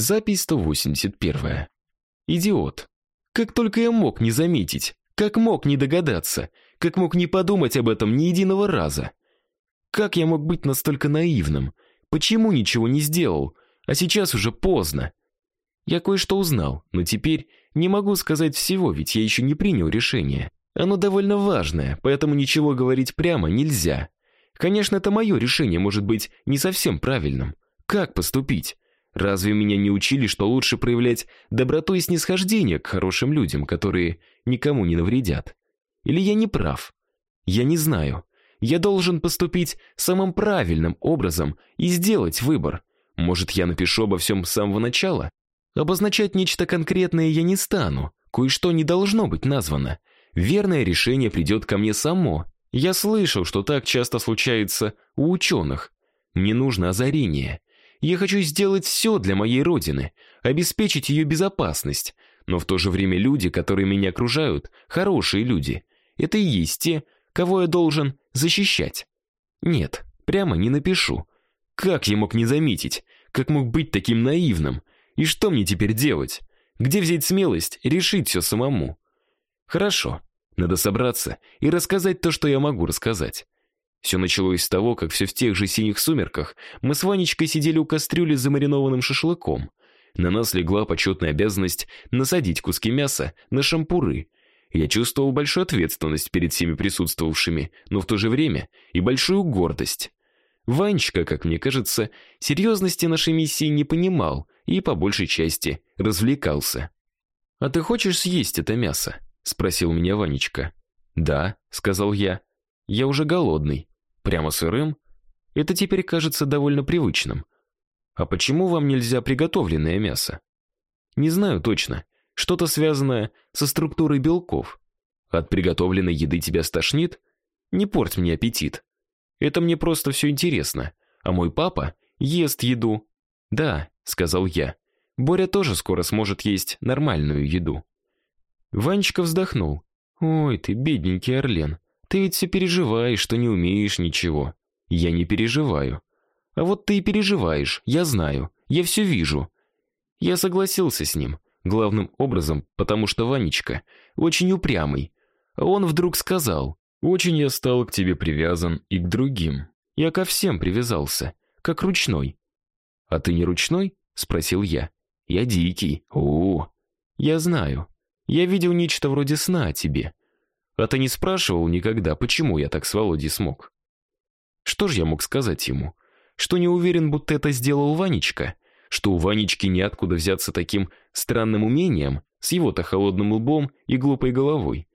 Запись 181. Идиот. Как только я мог не заметить, как мог не догадаться, как мог не подумать об этом ни единого раза. Как я мог быть настолько наивным? Почему ничего не сделал? А сейчас уже поздно. Я кое-что узнал, но теперь не могу сказать всего, ведь я еще не принял решение. Оно довольно важное, поэтому ничего говорить прямо нельзя. Конечно, это мое решение может быть не совсем правильным. Как поступить? Разве меня не учили, что лучше проявлять доброту и снисхождение к хорошим людям, которые никому не навредят? Или я не прав? Я не знаю. Я должен поступить самым правильным образом и сделать выбор. Может, я напишу обо всем с самого начала? Обозначать нечто конкретное я не стану. Кое-что не должно быть названо. Верное решение придет ко мне само. Я слышал, что так часто случается у ученых. Мне нужно озарение. Я хочу сделать все для моей родины, обеспечить ее безопасность, но в то же время люди, которые меня окружают, хорошие люди. Это и есть те, кого я должен защищать. Нет, прямо не напишу. Как я мог не заметить? Как мог быть таким наивным? И что мне теперь делать? Где взять смелость решить все самому? Хорошо. Надо собраться и рассказать то, что я могу рассказать. Все началось с того, как все в тех же синих сумерках мы с Ванечкой сидели у кастрюли с замаринованным шашлыком. На нас легла почетная обязанность насадить куски мяса на шампуры. Я чувствовал большую ответственность перед всеми присутствовавшими, но в то же время и большую гордость. Ванечка, как мне кажется, серьезности нашей миссии не понимал и по большей части развлекался. А ты хочешь съесть это мясо? спросил меня Ванечка. Да, сказал я. Я уже голодный. Прямо сырым? Это теперь кажется довольно привычным. А почему вам нельзя приготовленное мясо? Не знаю точно. Что-то связанное со структурой белков. От приготовленной еды тебя стошнит? Не порть мне аппетит. Это мне просто все интересно. А мой папа ест еду. Да, сказал я. Боря тоже скоро сможет есть нормальную еду. Ванечка вздохнул. Ой, ты бедненький Орлен. Ты ведь все переживаешь, что не умеешь ничего. Я не переживаю. А вот ты и переживаешь, я знаю. Я все вижу. Я согласился с ним, главным образом, потому что Ванечка очень упрямый. А он вдруг сказал: "Очень я стал к тебе привязан и к другим. Я ко всем привязался, как ручной". "А ты не ручной?" спросил я. "Я дикий". "О, я знаю. Я видел нечто вроде сна о тебе. А ты не спрашивал никогда, почему я так с Володей смог? Что ж я мог сказать ему? Что не уверен, будто это сделал Ванечка, что у Ванечки неоткуда взяться таким странным умением, с его-то холодным лбом и глупой головой.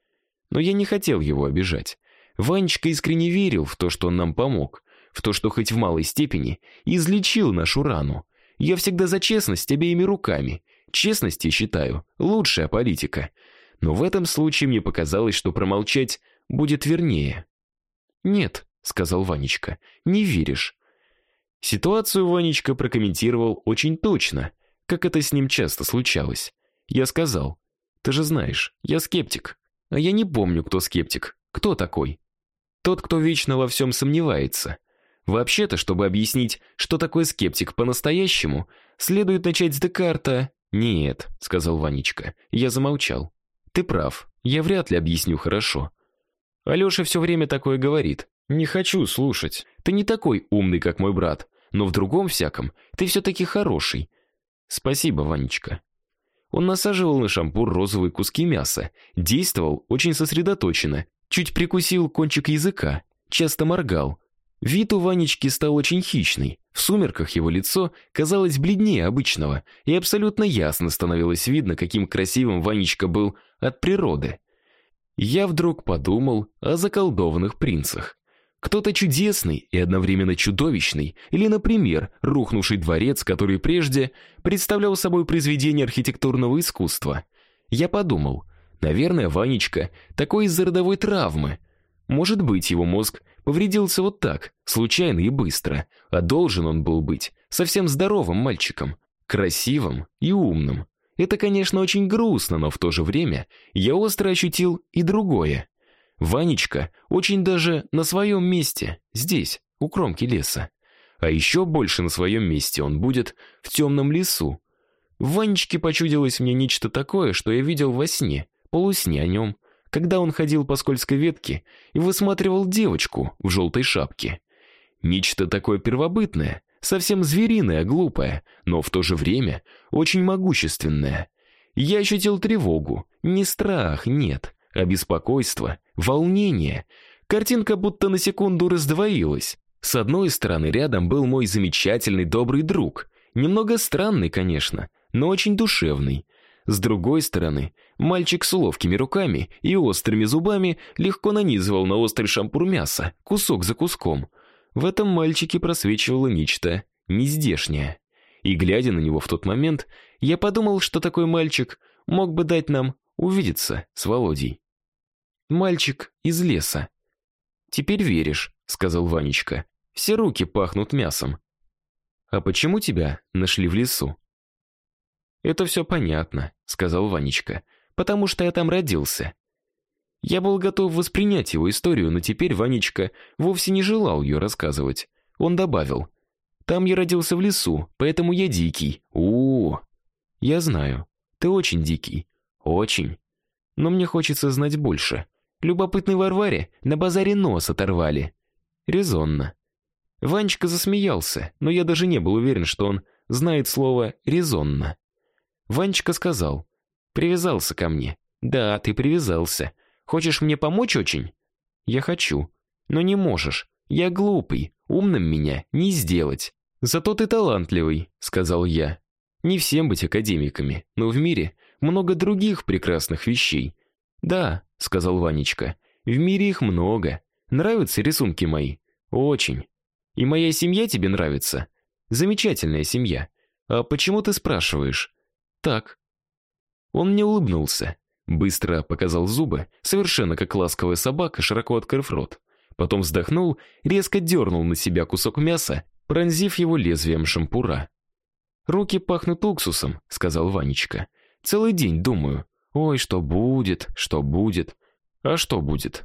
Но я не хотел его обижать. Ванечка искренне верил в то, что он нам помог, в то, что хоть в малой степени излечил нашу рану. Я всегда за честность обеими руками. Честность, я считаю, лучшая политика. Но в этом случае мне показалось, что промолчать будет вернее. "Нет", сказал Ванечка. "Не веришь?" Ситуацию Ванечка прокомментировал очень точно, как это с ним часто случалось. Я сказал: "Ты же знаешь, я скептик". А я не помню, кто скептик. Кто такой? Тот, кто вечно во всем сомневается. Вообще-то, чтобы объяснить, что такое скептик по-настоящему, следует начать с Декарта. Нет, сказал Ванечка. Я замолчал. Ты прав. Я вряд ли объясню хорошо. Алёша все время такое говорит. Не хочу слушать. Ты не такой умный, как мой брат, но в другом всяком ты все таки хороший. Спасибо, Ванечка. Он насаживал на шампур розовые куски мяса, действовал очень сосредоточенно, чуть прикусил кончик языка, часто моргал, Вид у Ванечки стал очень хищный. В сумерках его лицо казалось бледнее обычного, и абсолютно ясно становилось видно, каким красивым Ванечка был от природы. Я вдруг подумал о заколдованных принцах. Кто-то чудесный и одновременно чудовищный, или, например, рухнувший дворец, который прежде представлял собой произведение архитектурного искусства. Я подумал, наверное, Ванечка такой из-за родовой травмы. Может быть, его мозг Повредился вот так, случайно и быстро, а должен он был быть совсем здоровым мальчиком, красивым и умным. Это, конечно, очень грустно, но в то же время я остро ощутил и другое. Ванечка очень даже на своем месте, здесь, у кромки леса. А еще больше на своем месте он будет в темном лесу. В Ванечке почудилось мне нечто такое, что я видел во сне, полусне о нем, когда он ходил по скользкой ветке и высматривал девочку в желтой шапке. Нечто такое первобытное, совсем звериное, глупое, но в то же время очень могущественное. Я ощутил тревогу, не страх, нет, а беспокойство, волнение. Картинка будто на секунду раздвоилась. С одной стороны, рядом был мой замечательный добрый друг, немного странный, конечно, но очень душевный. С другой стороны, мальчик с ловкими руками и острыми зубами легко нанизывал на острый шампур мяса, кусок за куском. В этом мальчике просвечивало нечто нездешнее. И глядя на него в тот момент, я подумал, что такой мальчик мог бы дать нам увидеться с Володей. Мальчик из леса. Теперь веришь, сказал Ванечка. Все руки пахнут мясом. А почему тебя нашли в лесу? Это все понятно, сказал Ванечка. Потому что я там родился. Я был готов воспринять его историю, но теперь Ванечка вовсе не желал ее рассказывать. Он добавил: "Там я родился в лесу, поэтому я дикий". У, -у, -у. Я знаю. Ты очень дикий. Очень. Но мне хочется знать больше. Любопытный Варваре на базаре нос оторвали. Резонно. Ванечка засмеялся, но я даже не был уверен, что он знает слово резонно. Ванечка сказал: "Привязался ко мне". "Да, ты привязался. Хочешь мне помочь очень?" "Я хочу, но не можешь. Я глупый, умным меня не сделать. Зато ты талантливый", сказал я. "Не всем быть академиками, но в мире много других прекрасных вещей". "Да", сказал Ванечка. "В мире их много. Нравятся рисунки мои? Очень. И моя семья тебе нравится? Замечательная семья. А почему ты спрашиваешь? Так. Он не улыбнулся, быстро показал зубы, совершенно как ласковая собака, широко открыв рот. Потом вздохнул, резко дернул на себя кусок мяса, пронзив его лезвием шампура. Руки пахнут уксусом, сказал Ванечка. Целый день думаю: ой, что будет, что будет. А что будет?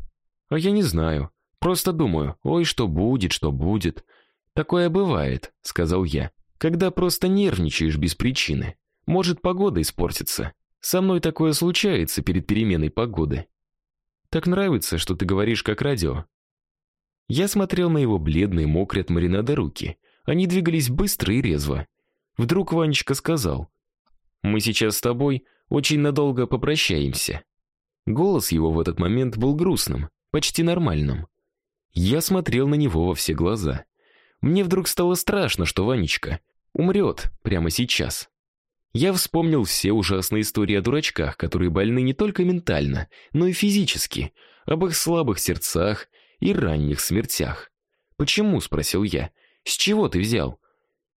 А я не знаю. Просто думаю: ой, что будет, что будет. Такое бывает, сказал я. Когда просто нервничаешь без причины. Может, погода испортится. Со мной такое случается перед переменой погоды. Так нравится, что ты говоришь как радио. Я смотрел на его бледные, мокрые от маринада руки. Они двигались быстро и резво. Вдруг Ванечка сказал: "Мы сейчас с тобой очень надолго попрощаемся". Голос его в этот момент был грустным, почти нормальным. Я смотрел на него во все глаза. Мне вдруг стало страшно, что Ванечка умрет прямо сейчас. Я вспомнил все ужасные истории о дурачках, которые больны не только ментально, но и физически, об их слабых сердцах и ранних смертях. "Почему?" спросил я. "С чего ты взял?"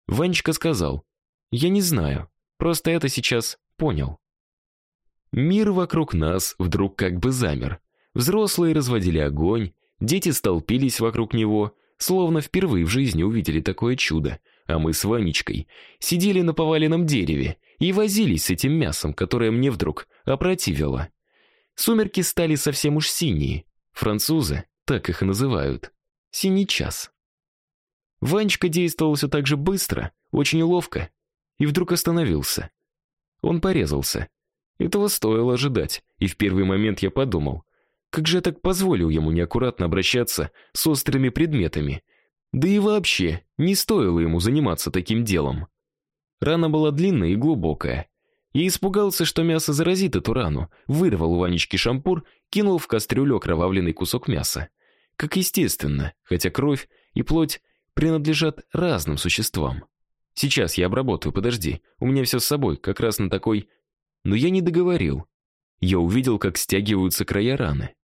Ванечка сказал: "Я не знаю, просто это сейчас понял". Мир вокруг нас вдруг как бы замер. Взрослые разводили огонь, дети столпились вокруг него, словно впервые в жизни увидели такое чудо а мы с Ванечкой сидели на поваленном дереве и возились с этим мясом, которое мне вдруг опротивило. Сумерки стали совсем уж синие. Французы так их называют. Синий час. Ванечка действовал все так же быстро, очень ловко, и вдруг остановился. Он порезался. Этого стоило ожидать, и в первый момент я подумал, как же я так позволил ему неаккуратно обращаться с острыми предметами, да и вообще, не стоило ему заниматься таким делом. Рана была длинная и глубокая. Я испугался, что мясо заразит эту рану, вырвал у Ванечки шампур, кинул в кастрюлю окровавленный кусок мяса. Как естественно, хотя кровь и плоть принадлежат разным существам. Сейчас я обработаю, подожди. У меня все с собой, как раз на такой. Но я не договорил. Я увидел, как стягиваются края раны.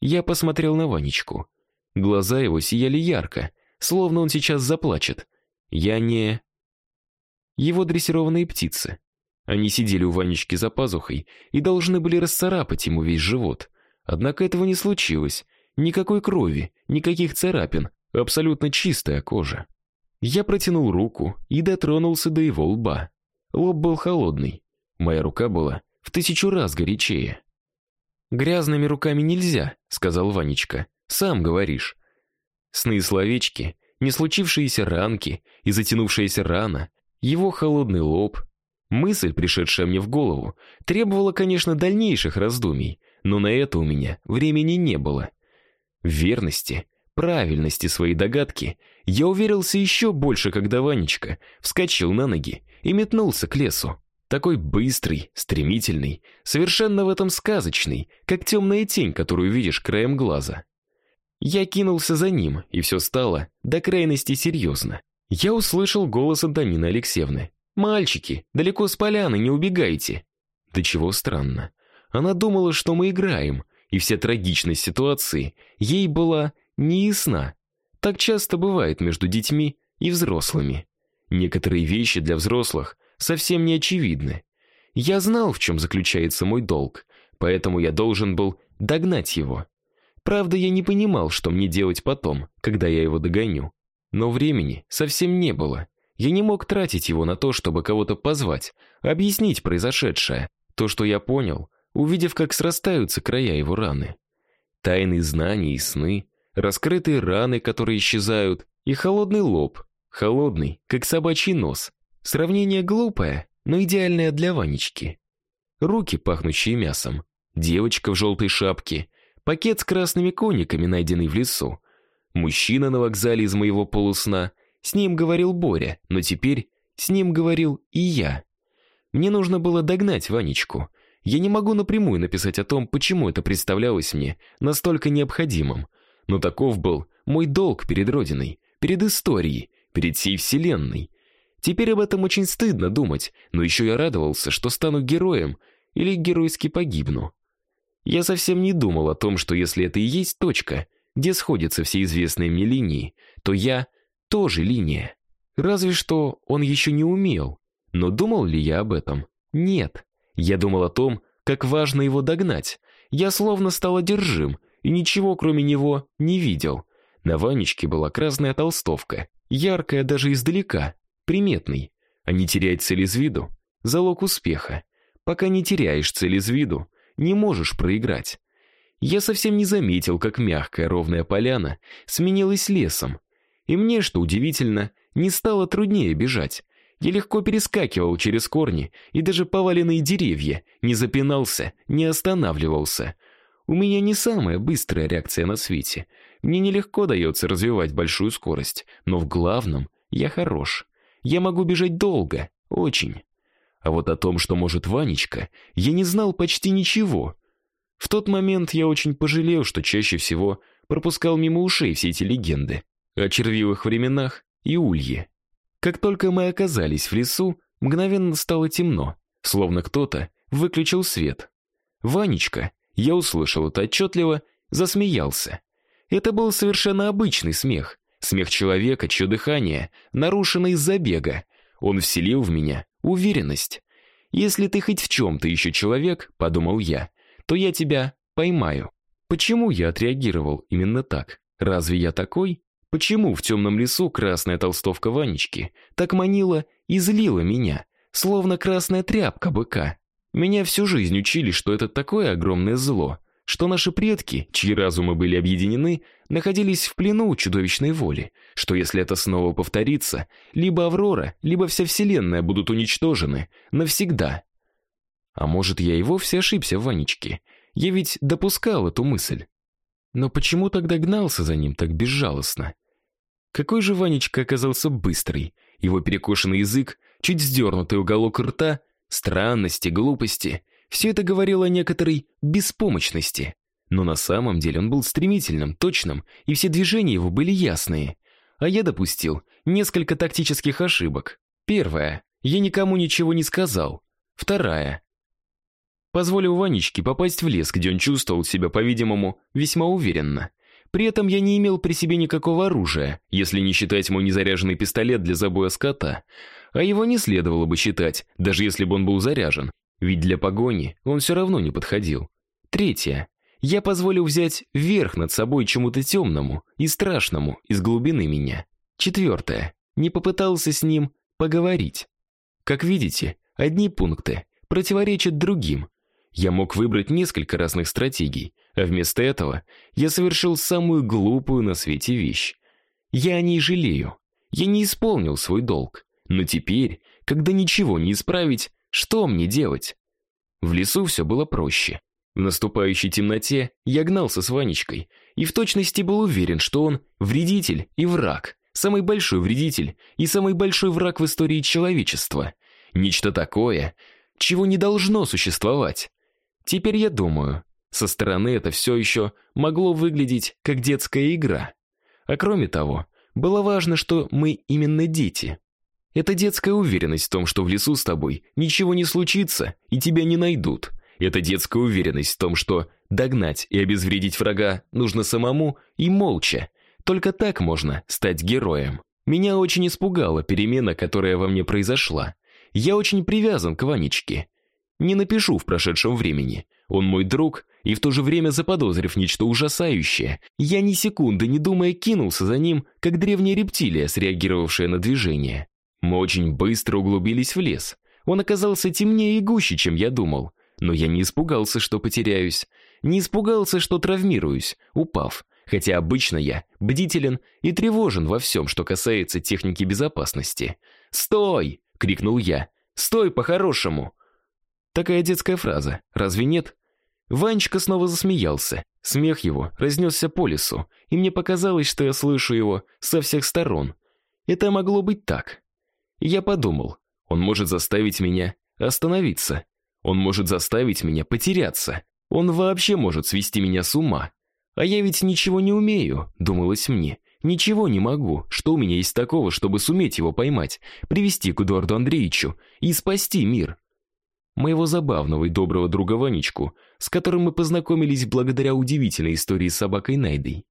Я посмотрел на Ванечку. Глаза его сияли ярко, словно он сейчас заплачет. Я не его дрессированные птицы. Они сидели у Ванечки за пазухой и должны были расцарапать ему весь живот. Однако этого не случилось. Никакой крови, никаких царапин, абсолютно чистая кожа. Я протянул руку и дотронулся до его лба. Лоб был холодный. Моя рука была в тысячу раз горячее. Грязными руками нельзя, сказал Ванечка. Сам говоришь. Сны и словечки, не случившиеся ранки и затянувшаяся рана, его холодный лоб. Мысль, пришедшая мне в голову, требовала, конечно, дальнейших раздумий, но на это у меня времени не было. В верности, правильности своей догадки я уверился еще больше, когда Ванечка вскочил на ноги и метнулся к лесу. Такой быстрый, стремительный, совершенно в этом сказочный, как темная тень, которую видишь краем глаза. Я кинулся за ним, и все стало до крайности серьезно. Я услышал голос Антонины Алексеевны. «Мальчики, далеко с поляны, не убегайте!» Да чего странно. Она думала, что мы играем, и вся трагичность ситуации ей была неясна. Так часто бывает между детьми и взрослыми. Некоторые вещи для взрослых совсем не очевидны. Я знал, в чем заключается мой долг, поэтому я должен был догнать его. Правда, я не понимал, что мне делать потом, когда я его догоню. Но времени совсем не было. Я не мог тратить его на то, чтобы кого-то позвать, объяснить произошедшее. То, что я понял, увидев, как срастаются края его раны. Тайные знания и сны, раскрытые раны, которые исчезают, и холодный лоб, холодный, как собачий нос. Сравнение глупое, но идеальное для Ванечки. Руки, пахнущие мясом, девочка в желтой шапке, пакет с красными кониками, найденный в лесу. Мужчина на вокзале из моего полусна, с ним говорил Боря, но теперь с ним говорил и я. Мне нужно было догнать Ванечку, я не могу напрямую написать о том, почему это представлялось мне настолько необходимым, но таков был мой долг перед родиной, перед историей, перед всей вселенной. Теперь об этом очень стыдно думать, но еще я радовался, что стану героем или геройски погибну. Я совсем не думал о том, что если это и есть точка, где сходятся все известные мне линии, то я тоже линия. Разве что он еще не умел. Но думал ли я об этом? Нет. Я думал о том, как важно его догнать. Я словно стал одержим и ничего кроме него не видел. На Ванечке была красная толстовка, яркая даже издалека, приметный. А не терять цель из виду — залог успеха. Пока не теряешь цель из виду, не можешь проиграть. Я совсем не заметил, как мягкая ровная поляна сменилась лесом. И мне, что удивительно, не стало труднее бежать. Я легко перескакивал через корни и даже поваленные деревья, не запинался, не останавливался. У меня не самая быстрая реакция на свете. Мне нелегко дается развивать большую скорость, но в главном я хорош. Я могу бежать долго, очень. А вот о том, что может Ванечка, я не знал почти ничего. В тот момент я очень пожалел, что чаще всего пропускал мимо ушей все эти легенды о червивых временах и улье. Как только мы оказались в лесу, мгновенно стало темно, словно кто-то выключил свет. Ванечка, я услышал это отчетливо, засмеялся. Это был совершенно обычный смех, смех человека, чье дыхание нарушено из-за бега. Он вселил в меня уверенность. Если ты хоть в чем-то еще человек, подумал я, то я тебя поймаю. Почему я отреагировал именно так? Разве я такой? Почему в темном лесу красная толстовка Ванечки так манила и злила меня, словно красная тряпка быка? Меня всю жизнь учили, что это такое огромное зло, что наши предки, чьи разумы были объединены, находились в плену у чудовищной воли, что если это снова повторится, либо Аврора, либо вся вселенная будут уничтожены навсегда. А может, я и вовсе ошибся в Ванечке? Я ведь допускал эту мысль. Но почему тогда гнался за ним так безжалостно? Какой же Ванечка оказался быстрый. Его перекошенный язык, чуть сдернутый уголок рта, странности, глупости — все это говорило о некоторой беспомощности. Но на самом деле он был стремительным, точным, и все движения его были ясные. А я допустил несколько тактических ошибок. Первая — я никому ничего не сказал. Вторая — позволил Ванечке попасть в лес, где он чувствовал себя, по-видимому, весьма уверенно. При этом я не имел при себе никакого оружия, если не считать мой незаряженный пистолет для забоя скота. А его не следовало бы считать, даже если бы он был заряжен, ведь для погони он все равно не подходил. Третье. Я позволил взять верх над собой чему-то темному и страшному из глубины меня. Четвертое. Не попытался с ним поговорить. Как видите, одни пункты противоречат другим. Я мог выбрать несколько разных стратегий, а вместо этого я совершил самую глупую на свете вещь. Я о ней жалею. Я не исполнил свой долг. Но теперь, когда ничего не исправить, Что мне делать? В лесу все было проще. В наступающей темноте я гнался с Ванечкой и в точности был уверен, что он вредитель и враг, самый большой вредитель и самый большой враг в истории человечества. Нечто такое, чего не должно существовать. Теперь я думаю, со стороны это все еще могло выглядеть как детская игра. А кроме того, было важно, что мы именно дети. Это детская уверенность в том, что в лесу с тобой ничего не случится и тебя не найдут. Это детская уверенность в том, что догнать и обезвредить врага нужно самому и молча. Только так можно стать героем. Меня очень испугала перемена, которая во мне произошла. Я очень привязан к Ванечке. Не напишу в прошедшем времени. Он мой друг, и в то же время заподозрив нечто ужасающее, я ни секунды не думая кинулся за ним, как древняя рептилия, среагировавшая на движение. Мы очень быстро углубились в лес. Он оказался темнее и гуще, чем я думал. Но я не испугался, что потеряюсь. Не испугался, что травмируюсь, упав. Хотя обычно я бдителен и тревожен во всем, что касается техники безопасности. «Стой!» — крикнул я. «Стой по-хорошему!» Такая детская фраза, разве нет? Ванечка снова засмеялся. Смех его разнесся по лесу, и мне показалось, что я слышу его со всех сторон. Это могло быть так. Я подумал, он может заставить меня остановиться. Он может заставить меня потеряться. Он вообще может свести меня с ума. А я ведь ничего не умею, думалось мне. Ничего не могу. Что у меня есть такого, чтобы суметь его поймать, привести к Эдуарду Андреевичу и спасти мир? моего забавного и доброго друга Ванечку, с которым мы познакомились благодаря удивительной истории с собакой Найдой.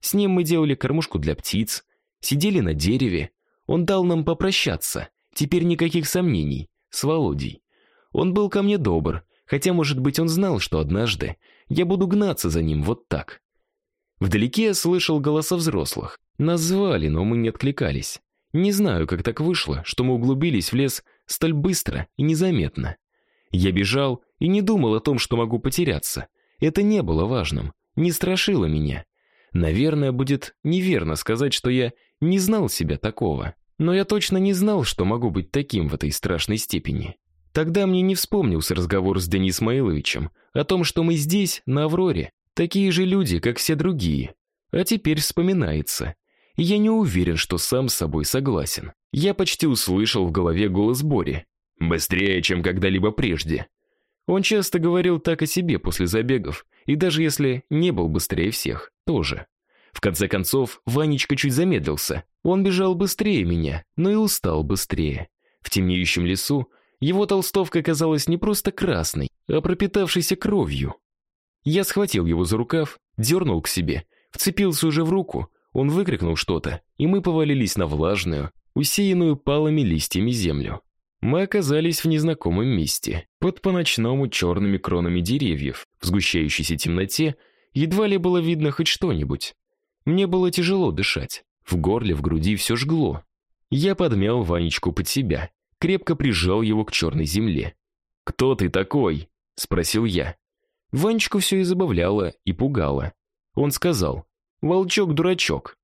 С ним мы делали кормушку для птиц, сидели на дереве. Он дал нам попрощаться. Теперь никаких сомнений. С Володей. Он был ко мне добр, хотя, может быть, он знал, что однажды я буду гнаться за ним вот так. Вдалеке я слышал голоса взрослых. Нас звали, но мы не откликались. Не знаю, как так вышло, что мы углубились в лес столь быстро и незаметно. Я бежал и не думал о том, что могу потеряться. Это не было важным, не страшило меня. Наверное, будет неверно сказать, что я не знал себя такого. Но я точно не знал, что могу быть таким в этой страшной степени. Тогда мне не вспомнился разговор с Денисом Маиловичем о том, что мы здесь, на Авроре, такие же люди, как все другие. А теперь вспоминается. Я не уверен, что сам с собой согласен. Я почти услышал в голове голос Бори. Быстрее, чем когда-либо прежде. Он часто говорил так о себе после забегов, и даже если не был быстрее всех, тоже. В конце концов, Ванечка чуть замедлился. Он бежал быстрее меня, но и устал быстрее. В темнеющем лесу его толстовка казалась не просто красной, а пропитавшейся кровью. Я схватил его за рукав, дернул к себе, вцепился уже в руку, он выкрикнул что-то, и мы повалились на влажную, усеянную палыми листьями землю. Мы оказались в незнакомом месте, под по-ночному черными кронами деревьев. В сгущающейся темноте едва ли было видно хоть что-нибудь. Мне было тяжело дышать. В горле, в груди все жгло. Я подмял Ванечку под себя, крепко прижал его к черной земле. «Кто ты такой?» — спросил я. Ванечку все и забавляло, и пугало. Он сказал «Волчок-дурачок».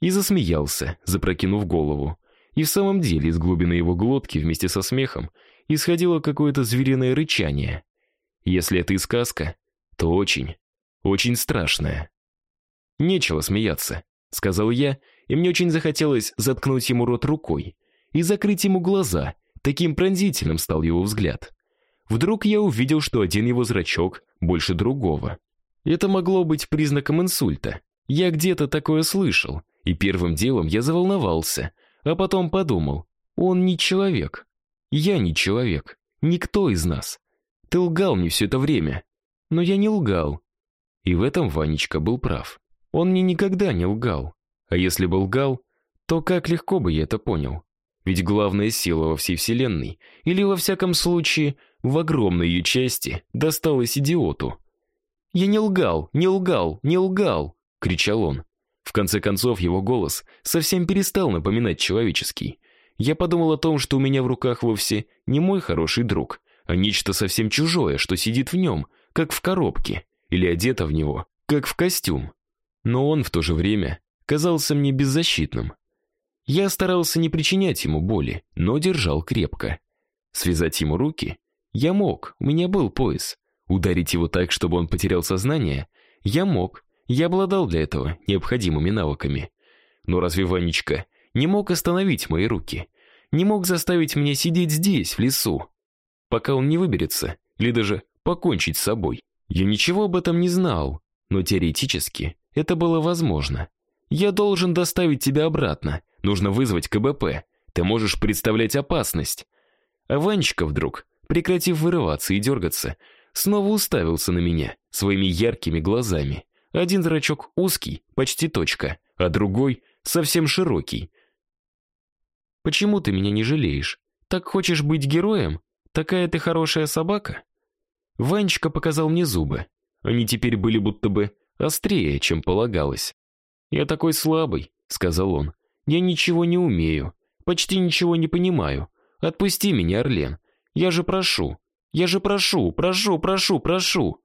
И засмеялся, запрокинув голову. И в самом деле из глубины его глотки вместе со смехом исходило какое-то звериное рычание. Если это и сказка, то очень, очень страшная. Нечего смеяться, сказал я, и мне очень захотелось заткнуть ему рот рукой и закрыть ему глаза. Таким пронзительным стал его взгляд. Вдруг я увидел, что один его зрачок больше другого. Это могло быть признаком инсульта. Я где-то такое слышал, и первым делом я заволновался, а потом подумал, он не человек. Я не человек. Никто из нас. Ты лгал мне все это время. Но я не лгал. И в этом Ванечка был прав. Он мне никогда не лгал. А если бы лгал, то как легко бы я это понял. Ведь главная сила во всей вселенной, или во всяком случае, в огромной ее части, досталась идиоту. «Я не лгал, не лгал, не лгал!» — кричал он. В конце концов, его голос совсем перестал напоминать человеческий. Я подумал о том, что у меня в руках вовсе не мой хороший друг, а нечто совсем чужое, что сидит в нем, как в коробке, или одето в него, как в костюм. Но он в то же время казался мне беззащитным. Я старался не причинять ему боли, но держал крепко. Связать ему руки? Я мог, у меня был пояс. Ударить его так, чтобы он потерял сознание? Я мог. Я обладал для этого необходимыми навыками. Но разве Ванечка не мог остановить мои руки? Не мог заставить меня сидеть здесь, в лесу, пока он не выберется, или даже покончить с собой? Я ничего об этом не знал, но теоретически это было возможно. Я должен доставить тебя обратно. Нужно вызвать КБП. Ты можешь представлять опасность. А Ванечка вдруг, прекратив вырываться и дергаться, снова уставился на меня своими яркими глазами. Один зрачок узкий, почти точка, а другой совсем широкий. Почему ты меня не жалеешь? Так хочешь быть героем? Такая ты хорошая собака? Ванечка показал мне зубы. Они теперь были будто бы острее, чем полагалось. Я такой слабый, сказал он. Я ничего не умею, почти ничего не понимаю. Отпусти меня, Орлен. Я же прошу. Я же прошу, прошу, прошу, прошу.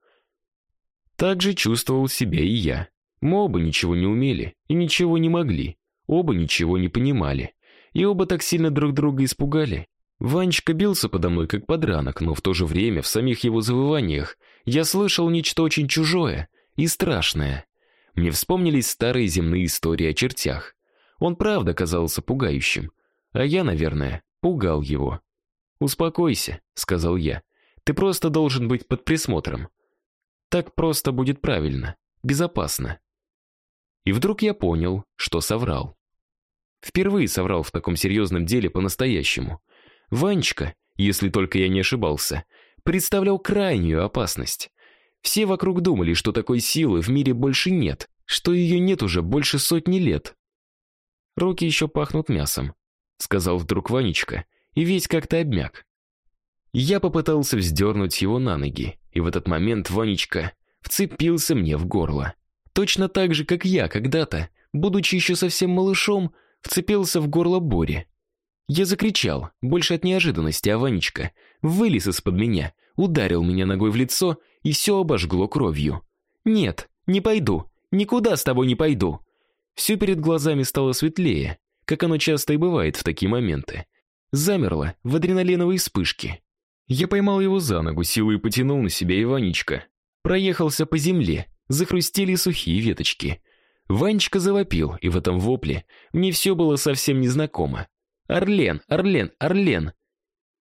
Так же чувствовал себя и я. Мы оба ничего не умели и ничего не могли. Оба ничего не понимали. И оба так сильно друг друга испугали. Ванечка бился подо мной как подранок, но в то же время в самих его завываниях я слышал нечто очень чужое и страшное. Мне вспомнились старые земные истории о чертях. Он правда казался пугающим, а я, наверное, пугал его. "Успокойся", сказал я. "Ты просто должен быть под присмотром. Так просто будет правильно, безопасно". И вдруг я понял, что соврал. Впервые соврал в таком серьезном деле по-настоящему. Ванечка, если только я не ошибался, представлял крайнюю опасность. Все вокруг думали, что такой силы в мире больше нет, что ее нет уже больше сотни лет. Руки еще пахнут мясом, сказал вдруг Ванечка, и весь как-то обмяк. Я попытался вздернуть его на ноги, и в этот момент Ванечка вцепился мне в горло. Точно так же, как я когда-то, будучи еще совсем малышом, вцепился в горло Бори. Я закричал, больше от неожиданности, а Ванечка вылез из-под меня, ударил меня ногой в лицо и все обожгло кровью. Нет, не пойду. Никуда с тобой не пойду. Все перед глазами стало светлее, как оно часто и бывает в такие моменты. Замерло в адреналиновой вспышке. Я поймал его за ногу, силой потянул на себя Иванечка. Проехался по земле, захрустели сухие веточки. Ванечка завопил, и в этом вопле мне все было совсем незнакомо. Орлен, Орлен, Орлен.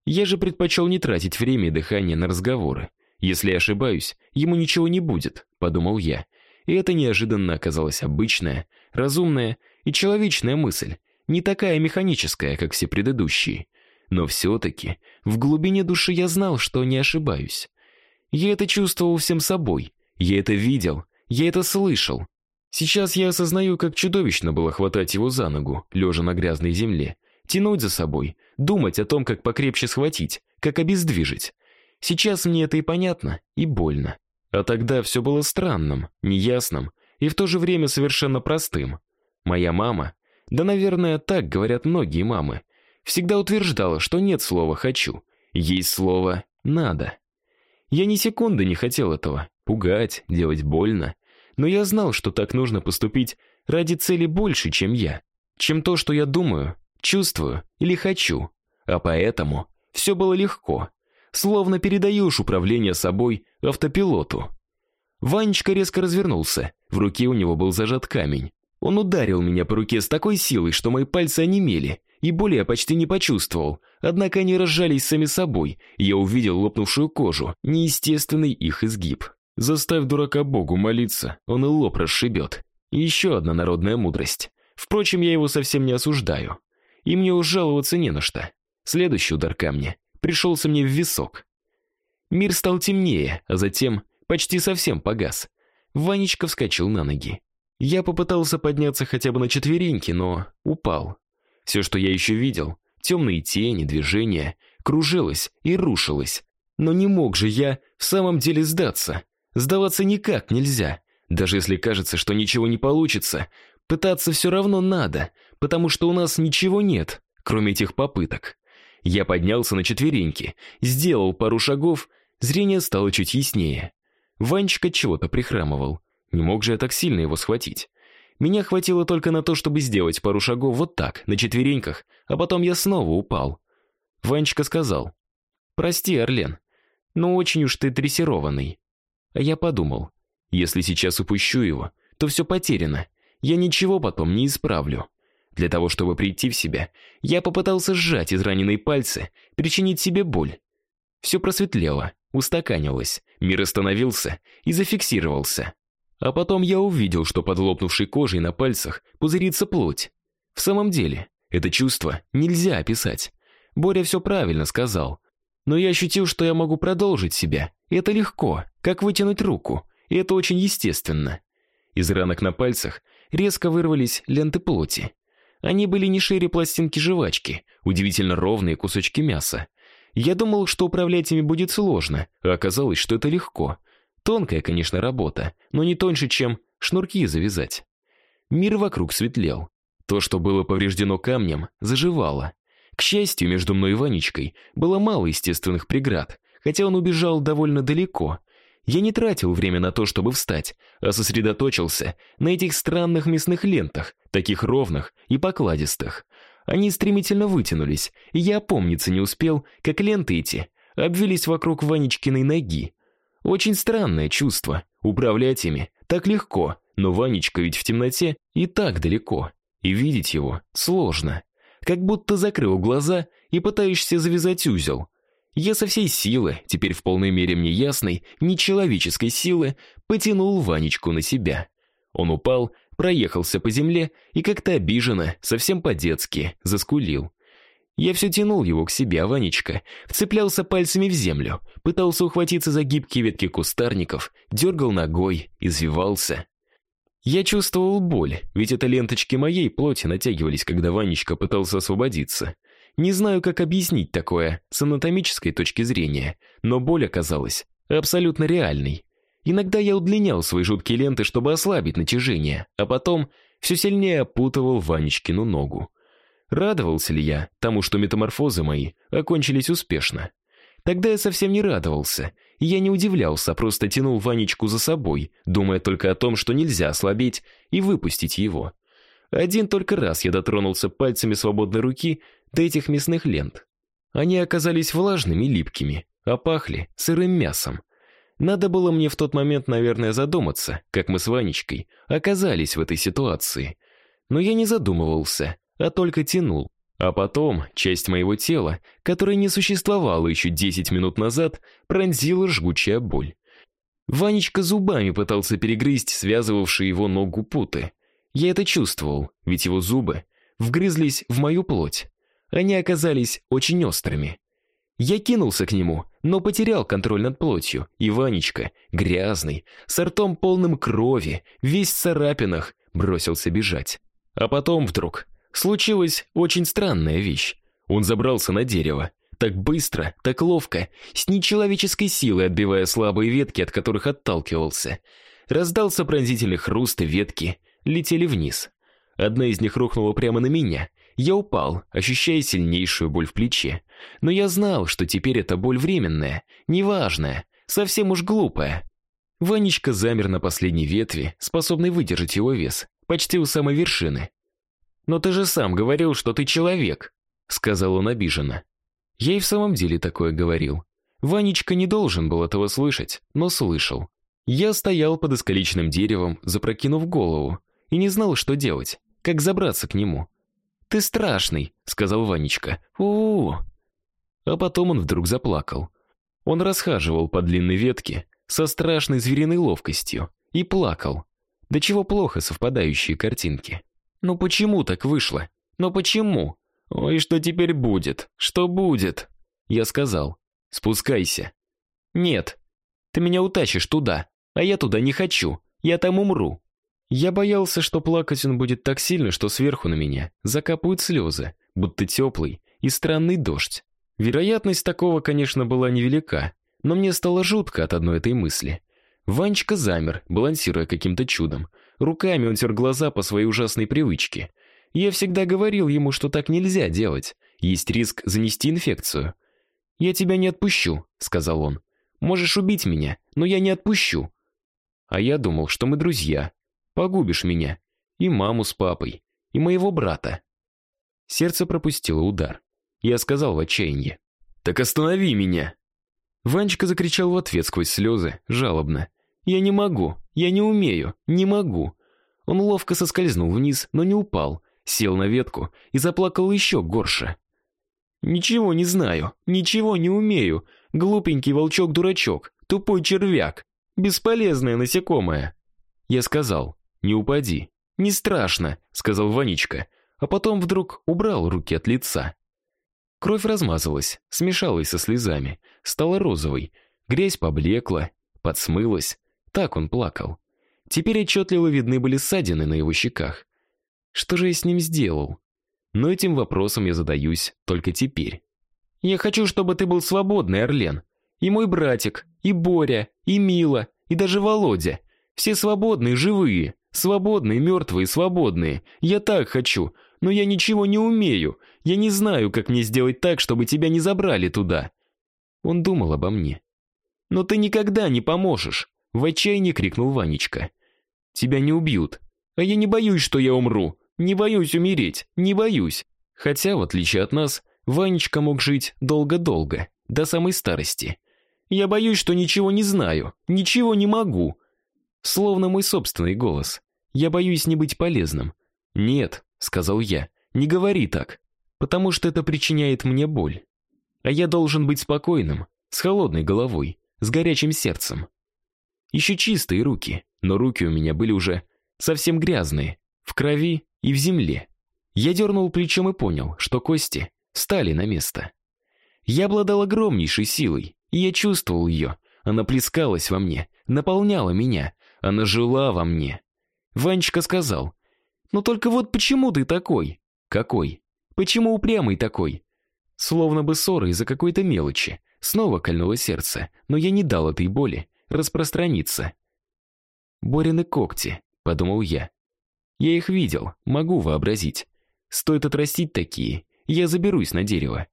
Я же предпочел не тратить время и дыхание на разговоры. Если ошибаюсь, ему ничего не будет, подумал я. И это неожиданно оказалась обычная, разумная и человечная мысль, не такая механическая, как все предыдущие. Но все таки в глубине души я знал, что не ошибаюсь. Я это чувствовал всем собой. Я это видел, я это слышал. Сейчас я осознаю, как чудовищно было хватать его за ногу, лежа на грязной земле, тянуть за собой, думать о том, как покрепче схватить, как обездвижить. Сейчас мне это и понятно, и больно. А тогда все было странным, неясным и в то же время совершенно простым. Моя мама, да, наверное, так говорят многие мамы, всегда утверждала, что нет слова хочу, есть слово надо. Я ни секунды не хотел этого, пугать, делать больно, но я знал, что так нужно поступить ради цели больше, чем я, чем то, что я думаю, чувствую или хочу. А поэтому все было легко, словно передаешь управление собой автопилоту. Ванечка резко развернулся. В руке у него был зажат камень. Он ударил меня по руке с такой силой, что мои пальцы онемели, и боли я почти не почувствовал. Однако они разжались сами собой, и я увидел лопнувшую кожу, неестественный их изгиб. Заставь дурака Богу молиться, он и лоб расшибет. Еще одна народная мудрость. Впрочем, я его совсем не осуждаю и мне уж жаловаться не на что. Следующий удар камня пришелся мне в висок. Мир стал темнее, а затем почти совсем погас. Ванечка вскочил на ноги. Я попытался подняться хотя бы на четвереньки, но упал. Все, что я еще видел, темные тени, движения, кружилось и рушилось. Но не мог же я в самом деле сдаться. Сдаваться никак нельзя. Даже если кажется, что ничего не получится, пытаться все равно надо, потому что у нас ничего нет, кроме этих попыток. Я поднялся на четвереньки, сделал пару шагов, зрение стало чуть яснее. Ванечка чего-то прихрамывал. Не мог же я так сильно его схватить. Меня хватило только на то, чтобы сделать пару шагов вот так, на четвереньках, а потом я снова упал. Ванечка сказал: Прости, Орлен, но очень уж ты дрессированный. А я подумал, если сейчас упущу его, то все потеряно. Я ничего потом не исправлю. Для того, чтобы прийти в себя, я попытался сжать израненные пальцы, причинить себе боль. Все просветлело, устаканилось, мир остановился и зафиксировался. А потом я увидел, что под лопнувшей кожей на пальцах пузырится плоть. В самом деле, это чувство нельзя описать. Боря все правильно сказал. Но я ощутил, что я могу продолжить себя. Это легко, как вытянуть руку. И это очень естественно. Из ранок на пальцах резко вырвались ленты плоти. Они были не шире пластинки жвачки, удивительно ровные кусочки мяса. Я думал, что управлять ими будет сложно, а оказалось, что это легко. Тонкая, конечно, работа, но не тоньше, чем шнурки завязать. Мир вокруг светлел. То, что было повреждено камнем, заживало. К счастью, между мной и Ванечкой было мало естественных преград, хотя он убежал довольно далеко. Я не тратил время на то, чтобы встать, а сосредоточился на этих странных мясных лентах, таких ровных и покладистых. Они стремительно вытянулись, и я опомниться не успел, как ленты эти обвились вокруг Ванечкиной ноги. Очень странное чувство. Управлять ими так легко, но Ванечка ведь в темноте и так далеко, и видеть его сложно. Как будто закрыл глаза и пытаешься завязать узел. Я со всей силы, теперь в полной мере мне ясной, нечеловеческой силы, потянул Ванечку на себя. Он упал, проехался по земле и как-то обиженно, совсем по-детски, заскулил. Я все тянул его к себе, а Ванечка вцеплялся пальцами в землю, пытался ухватиться за гибкие ветки кустарников, дергал ногой, извивался. Я чувствовал боль, ведь это ленточки моей плоти натягивались, когда Ванечка пытался освободиться. Не знаю, как объяснить такое с анатомической точки зрения, но боль оказалась абсолютно реальной. Иногда я удлинял свои жуткие ленты, чтобы ослабить натяжение, а потом все сильнее опутывал Ванечкину ногу. Радовался ли я тому, что метаморфозы мои окончились успешно? Тогда я совсем не радовался, и я не удивлялся, просто тянул Ванечку за собой, думая только о том, что нельзя ослабеть и выпустить его. Один только раз я дотронулся пальцами свободной руки до этих мясных лент. Они оказались влажными и липкими, а пахли сырым мясом. Надо было мне в тот момент, наверное, задуматься, как мы с Ванечкой оказались в этой ситуации. Но я не задумывался, а только тянул. А потом часть моего тела, которая не существовала еще 10 минут назад, пронзила жгучая боль. Ванечка зубами пытался перегрызть связывавшие его ногу путы. Я это чувствовал, ведь его зубы вгрызлись в мою плоть. Они оказались очень острыми. Я кинулся к нему, но потерял контроль над плотью, и Ванечка, грязный, с ртом полным крови, весь в царапинах, бросился бежать. А потом вдруг Случилась очень странная вещь. Он забрался на дерево. Так быстро, так ловко, с нечеловеческой силой отбивая слабые ветки, от которых отталкивался. Раздался пронзительный хруст, и ветки летели вниз. Одна из них рухнула прямо на меня. Я упал, ощущая сильнейшую боль в плече. Но я знал, что теперь эта боль временная, неважная, совсем уж глупая. Ванечка замер на последней ветви, способной выдержать его вес, почти у самой вершины. «Но ты же сам говорил, что ты человек», — сказал он обиженно. Я и в самом деле такое говорил. Ванечка не должен был этого слышать, но слышал. Я стоял под искалеченным деревом, запрокинув голову, и не знал, что делать, как забраться к нему. «Ты страшный», — сказал Ванечка. у у, -у. А потом он вдруг заплакал. Он расхаживал по длинной ветке со страшной звериной ловкостью и плакал. До чего плохо совпадающие картинки. Ну почему так вышло? Ну почему? Ой, что теперь будет? Что будет? Я сказал: "Спускайся". Нет. Ты меня утащишь туда, а я туда не хочу. Я там умру. Я боялся, что плакать он будет так сильно, что сверху на меня закапают слезы, будто теплый и странный дождь. Вероятность такого, конечно, была невелика, но мне стало жутко от одной этой мысли. Ванечка замер, балансируя каким-то чудом. Руками он тер глаза по своей ужасной привычке. Я всегда говорил ему, что так нельзя делать. Есть риск занести инфекцию. «Я тебя не отпущу», — сказал он. «Можешь убить меня, но я не отпущу». А я думал, что мы друзья. Погубишь меня. И маму с папой. И моего брата. Сердце пропустило удар. Я сказал в отчаянии. Так останови меня!» Ванечка закричал в ответ сквозь слезы, жалобно. «Я не могу, я не умею, не могу!» Он ловко соскользнул вниз, но не упал, сел на ветку и заплакал еще горше. «Ничего не знаю, ничего не умею, глупенький волчок-дурачок, тупой червяк, бесполезное насекомое!» Я сказал, «Не упади». «Не страшно», — сказал Ванечка, а потом вдруг убрал руки от лица. Кровь размазалась, смешалась со слезами, стала розовой, грязь поблекла, подсмылась. Так он плакал. Теперь отчетливо видны были ссадины на его щеках. Что же я с ним сделал? Но этим вопросом я задаюсь только теперь. Я хочу, чтобы ты был свободный, Орлен. И мой братик, и Боря, и Мила, и даже Володя. Все свободные, живые. Свободные, мертвые, свободные. Я так хочу, но я ничего не умею. Я не знаю, как мне сделать так, чтобы тебя не забрали туда. Он думал обо мне. Но ты никогда не поможешь, в отчаянии крикнул Ванечка. Тебя не убьют. А я не боюсь, что я умру. Не боюсь умереть, не боюсь. Хотя, в отличие от нас, Ванечка мог жить долго-долго, до самой старости. Я боюсь, что ничего не знаю, ничего не могу. Словно мой собственный голос. Я боюсь не быть полезным. Нет, сказал я. Не говори так, потому что это причиняет мне боль. А я должен быть спокойным, с холодной головой, с горячим сердцем. Еще чистые руки, но руки у меня были уже совсем грязные, в крови и в земле. Я дернул плечом и понял, что кости стали на место. Я обладал огромнейшей силой, и я чувствовал ее. Она плескалась во мне, наполняла меня, она жила во мне. Ванечка сказал: "Ну только вот почему ты такой? Какой? Почему упрямый такой?" Словно бы ссора из-за какой-то мелочи. Снова кольнуло сердце, но я не дал этой боли распространиться. Борины когти, подумал я. Я их видел, могу вообразить. Стоит отрастить такие, я заберусь на дерево.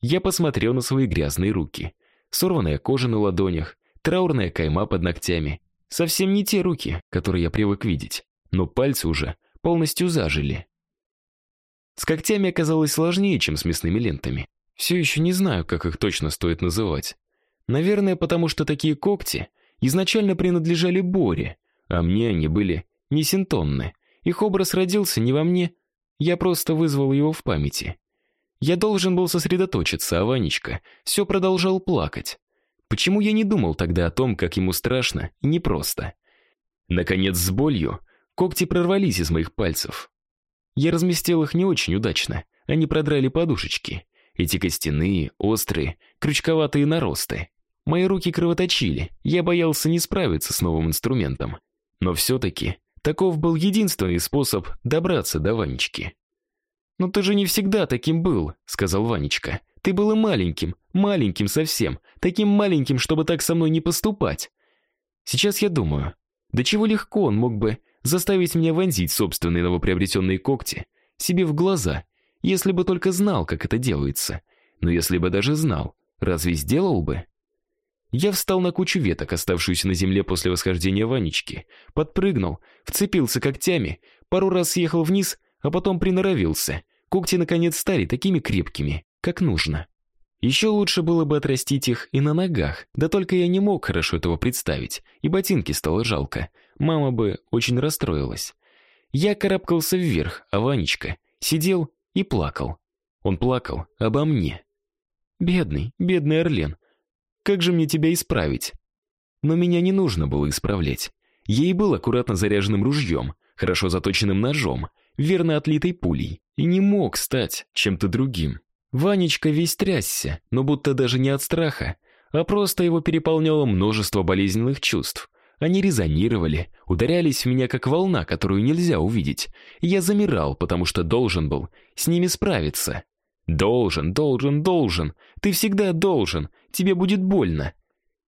Я посмотрел на свои грязные руки. Сорванная кожа на ладонях, траурная кайма под ногтями, Совсем не те руки, которые я привык видеть, но пальцы уже полностью зажили. С когтями оказалось сложнее, чем с мясными лентами. Все еще не знаю, как их точно стоит называть. Наверное, потому что такие когти изначально принадлежали Боре, а мне они были не синтонны. Их образ родился не во мне, я просто вызвал его в памяти. Я должен был сосредоточиться, а Ванечка все продолжал плакать. Почему я не думал тогда о том, как ему страшно и непросто? Наконец, с болью когти прорвались из моих пальцев. Я разместил их не очень удачно. Они продрали подушечки. Эти костяные, острые, крючковатые наросты. Мои руки кровоточили. Я боялся не справиться с новым инструментом. Но все таки таков был единственный способ добраться до Ванечки. "Но ты же не всегда таким был", сказал Ванечка. Ты был и маленьким, маленьким совсем, таким маленьким, чтобы так со мной не поступать. Сейчас я думаю, до чего легко он мог бы заставить меня вонзить собственные новоприобретенные когти себе в глаза, если бы только знал, как это делается. Но если бы даже знал, разве сделал бы? Я встал на кучу веток, оставшуюся на земле после восхождения Ванечки, подпрыгнул, вцепился когтями, пару раз съехал вниз, а потом приноровился. Когти наконец стали такими крепкими, как нужно. Еще лучше было бы отрастить их и на ногах. Да только я не мог хорошо этого представить, и ботинки стало жалко. Мама бы очень расстроилась. Я карабкался вверх, а Ванечка сидел и плакал. Он плакал обо мне. Бедный, бедный Орлен. Как же мне тебя исправить? Но меня не нужно было исправлять. Ей был аккуратно заряженным ружьем, хорошо заточенным ножом, верно отлитой пулей, и не мог стать чем-то другим. Ванечка весь трясся, но будто даже не от страха, а просто его переполняло множество болезненных чувств. Они резонировали, ударялись в меня как волна, которую нельзя увидеть. Я замирал, потому что должен был с ними справиться. Должен, должен, должен. Ты всегда должен. Тебе будет больно.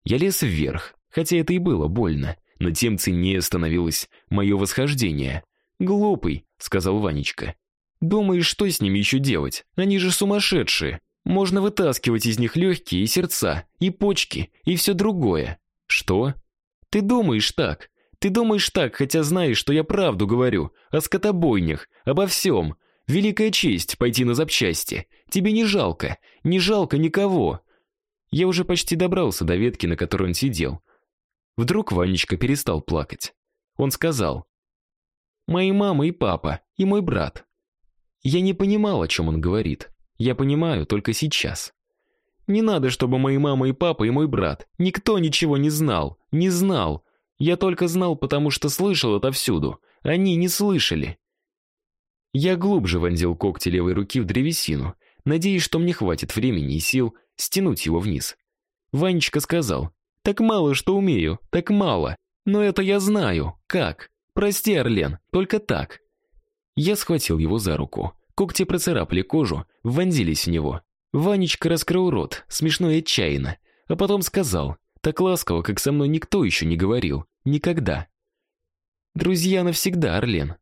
Я лез вверх, хотя это и было больно, но тем ценнее становилось мое восхождение. Глупый, сказал Ванечка. Думаешь, что с ними еще делать? Они же сумасшедшие. Можно вытаскивать из них легкие и сердца, и почки, и все другое. Что? Ты думаешь так? Ты думаешь так, хотя знаешь, что я правду говорю о скотобойнях, обо всем. Великая честь пойти на запчасти. Тебе не жалко, не жалко никого. Я уже почти добрался до ветки, на которой он сидел. Вдруг Ванечка перестал плакать. Он сказал: "Мои мама и папа, и мой брат". Я не понимал, о чем он говорит. Я понимаю только сейчас. Не надо, чтобы мои мама и папа и мой брат. Никто ничего не знал, не знал. Я только знал, потому что слышал это всюду. Они не слышали. Я глубже вонзил когти левой руки в древесину, надеясь, что мне хватит времени и сил стянуть его вниз. Ванечка сказал: "Так мало, что умею, так мало. Но это я знаю. Как? Прости, Орлен, только так". Я схватил его за руку. Когти процарапали кожу, вонзились в него. Ванечка раскрыл рот, смешно и отчаянно, а потом сказал, так ласково, как со мной никто еще не говорил, никогда. Друзья навсегда, Орлен.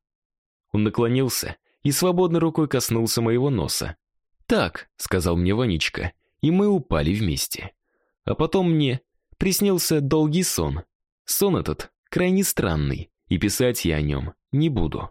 Он наклонился и свободной рукой коснулся моего носа. Так, сказал мне Ванечка, и мы упали вместе. А потом мне приснился долгий сон. Сон этот крайне странный, и писать я о нем не буду.